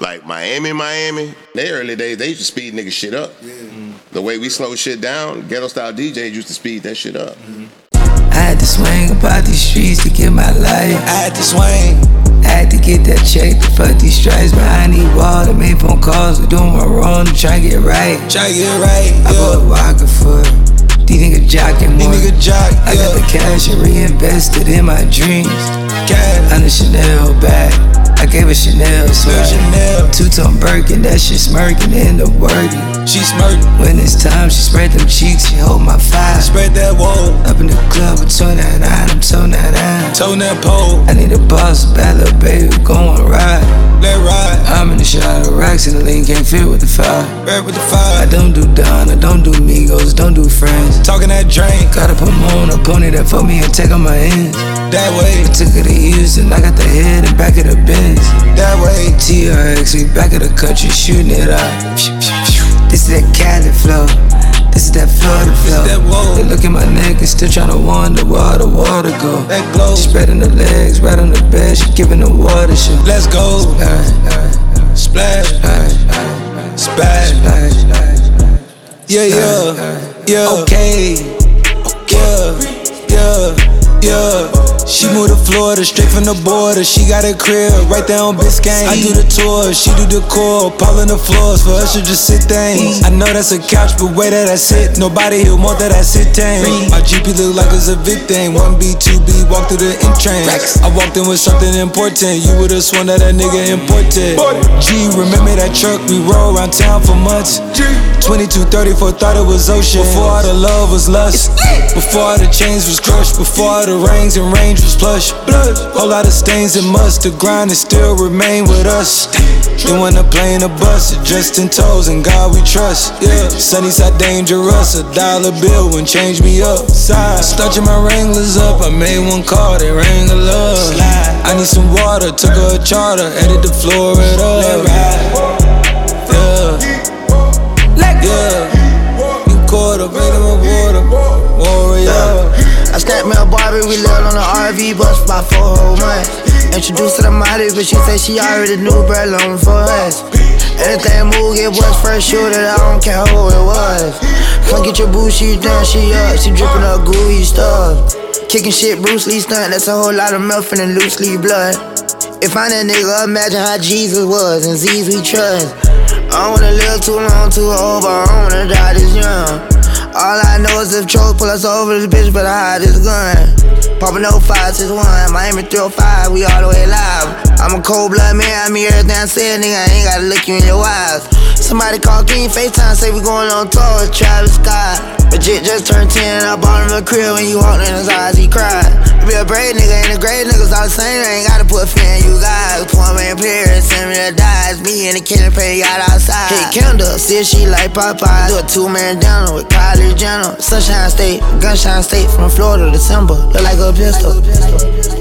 Like Miami, Miami, they early days, they used to speed nigga shit up. The way we slow shit down, ghetto style DJs used to speed that shit up. I had to swing about these streets to get my life. I had to swing. I had to get that check to fuck these stripes behind these walls. I made phone calls, we doing my wrong to try to get right. Try to get right. I bought vodka for these niggas jocking These more. nigga jock. I got the cash and reinvested in my dreams. Cash. On the Chanel bag, I gave her Chanel. Chanel. Two tone Birkin, that shit smirking in the working. She smirked. When it's time, she spread them cheeks, she hold my five. Spread that wall. Up in the club with tone that nine, I'm tone that nine. Tone that pole. I need a boss, bad little baby, we gon' ride. Let ride. I'm in the shot of racks and the lean can't fit with the fire. Right with the fire. I don't do Don, I don't do Migos, don't do friends. Talking that drink. Gotta put more on a pony that for me and take on my ends. That way. I took her to Houston, I got the head and back of the Benz. That way. TRX, we back of the country shooting it up. This is that Cali flow. This is that Florida flow. They look at my neck and still tryna wonder where the water go. That glow. Spreading the legs right on the bed, she giving the water show. Let's go. Splash. Splash. Alright, alright. Yeah, yeah. Yeah. Okay. you she moved to Florida, straight from the border. She got a crib right there on Biscayne. I do the tour, she do the core. On the floors for us to just sit things. I know that's a couch, but where that I sit, nobody here want that I sit thing. My GP look like it's a big thing. 1B, 2B, walk through the entrance. I walked in with something important. You would've sworn that that nigga imported. G, remember that truck? We roll around town for months. 22, 34, thought it was ocean. Before all the love was lust. Before all the chains was crushed. Before all the rings and range was plush. Whole lot of stains and must. The grind is still remain with us. Then when the plane a bus, just in toes and God we trust. Yeah, sunny side dangerous. A dollar bill when change me up. Starching my Wranglers up. I made one call, they rang a love. I need some water, took a charter, headed to Florida. Yeah. Yeah. You quarter, made him a water. Warrior. Me Barbie, we lived on the RV bus for four whole months. Introduced to the Molly, but she said she already knew bread long for us. Anything move, get what's first shooter, I don't care who it was. Come get your boo, she done, she up, she dripping up gooey stuff. Kicking shit, Bruce Lee stunt, that's a whole lot of milk and loose leaf blood. If I'm that nigga, imagine how Jesus was and Z's we trust. I don't wanna live too long, too old, but I don't wanna die this young. All I know is if Troll pull us over, this bitch better hide this gun. Poppin' no 0561, Miami 305, we all the way live. I'm a cold blood man, I mean everything I said, nigga, I ain't gotta look you in your eyes. Somebody call King FaceTime, say we going on tour with Travis Scott. Jit just turned 10, I bought him a crib when he walked in his eyes, he cried. Be a brave nigga and a great niggas all the same, I ain't gotta put fear in you guys. Point man Paris, send me to die, me and the killer pay out outside. Hit Kendall, see she like Popeye. Do a two man dinner with Kylie Jenner. Sunshine State, Gunshine State, from Florida to December. Look like a pistol. Drop.